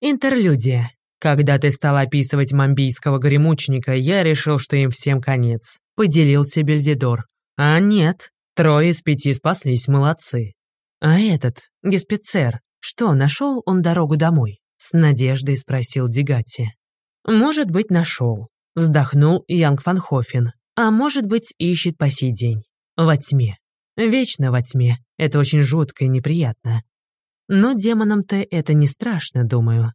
Интерлюдия. Когда ты стал описывать мамбийского гремучника, я решил, что им всем конец. Поделился Бельзидор. А нет, трое из пяти спаслись, молодцы. А этот, Геспицер, что, нашел он дорогу домой? С надеждой спросил Дигати. Может быть, нашел. Вздохнул Янг Фанхофен. А может быть, ищет по сей день. Во тьме. Вечно во тьме. Это очень жутко и неприятно. Но демонам-то это не страшно, думаю.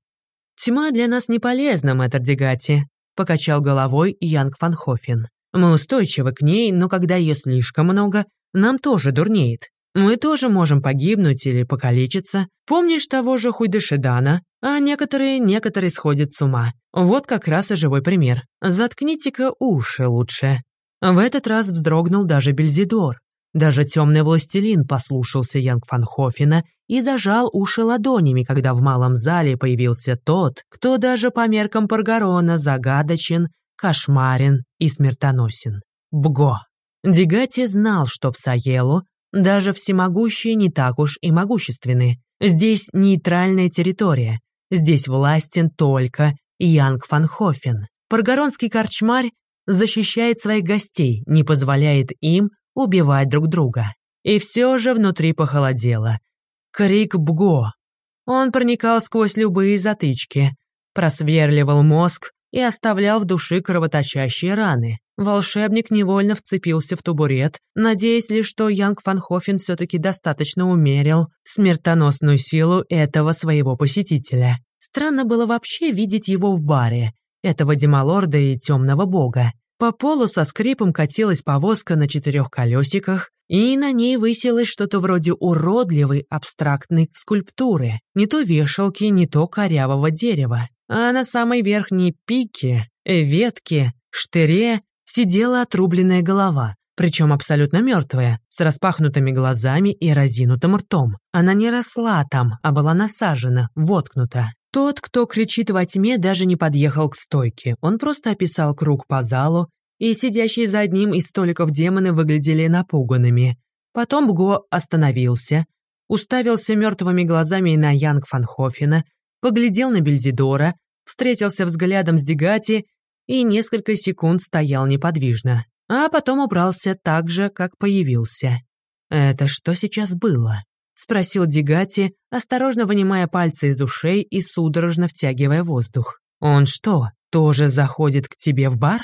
«Тьма для нас не полезна, мэтр Дегати», — покачал головой Янг Фанхофен. «Мы устойчивы к ней, но когда ее слишком много, нам тоже дурнеет. Мы тоже можем погибнуть или покалечиться. Помнишь того же Хуйдышедана? А некоторые, некоторые сходят с ума. Вот как раз и живой пример. Заткните-ка уши лучше». В этот раз вздрогнул даже Бельзидор. Даже темный властелин послушался Янг Фанхофена и зажал уши ладонями, когда в малом зале появился тот, кто даже по меркам Паргарона загадочен, кошмарен и смертоносен. Бго. Дигати знал, что в Саелу даже всемогущие не так уж и могущественны. Здесь нейтральная территория. Здесь властен только Янг Фанхофен. Паргаронский корчмарь защищает своих гостей, не позволяет им убивать друг друга. И все же внутри похолодело. Крик Бго. Он проникал сквозь любые затычки, просверливал мозг и оставлял в душе кровоточащие раны. Волшебник невольно вцепился в табурет, надеясь лишь, что Янг Фанхофен все-таки достаточно умерил смертоносную силу этого своего посетителя. Странно было вообще видеть его в баре, этого демалорда и темного бога. По полу со скрипом катилась повозка на четырех колесиках, и на ней высилось что-то вроде уродливой абстрактной скульптуры, не то вешалки, не то корявого дерева. А на самой верхней пике, ветке, штыре сидела отрубленная голова, причем абсолютно мертвая, с распахнутыми глазами и разинутым ртом. Она не росла там, а была насажена, воткнута. Тот, кто кричит во тьме, даже не подъехал к стойке. Он просто описал круг по залу, и сидящие за одним из столиков демоны выглядели напуганными. Потом Бго остановился, уставился мертвыми глазами на Янг Фанхофена, поглядел на Бельзидора, встретился взглядом с Дегати и несколько секунд стоял неподвижно, а потом убрался так же, как появился. Это что сейчас было? — спросил Дигати, осторожно вынимая пальцы из ушей и судорожно втягивая воздух. «Он что, тоже заходит к тебе в бар?»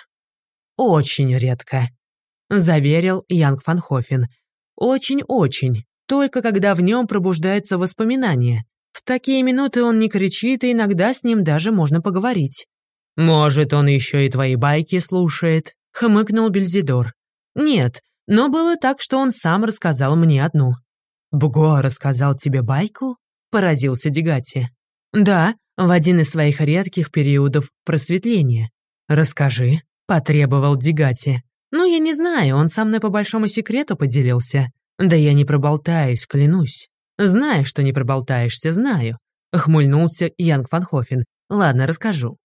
«Очень редко», — заверил Янг Фанхофен. «Очень-очень, только когда в нем пробуждаются воспоминания. В такие минуты он не кричит, и иногда с ним даже можно поговорить». «Может, он еще и твои байки слушает?» — хмыкнул Бельзидор. «Нет, но было так, что он сам рассказал мне одну». «Буго рассказал тебе байку?» — поразился Дегати. «Да, в один из своих редких периодов просветления. Расскажи», — потребовал Дегати. «Ну, я не знаю, он со мной по большому секрету поделился. Да я не проболтаюсь, клянусь. Знаю, что не проболтаешься, знаю», — хмыльнулся Янг Фанхофен. «Ладно, расскажу.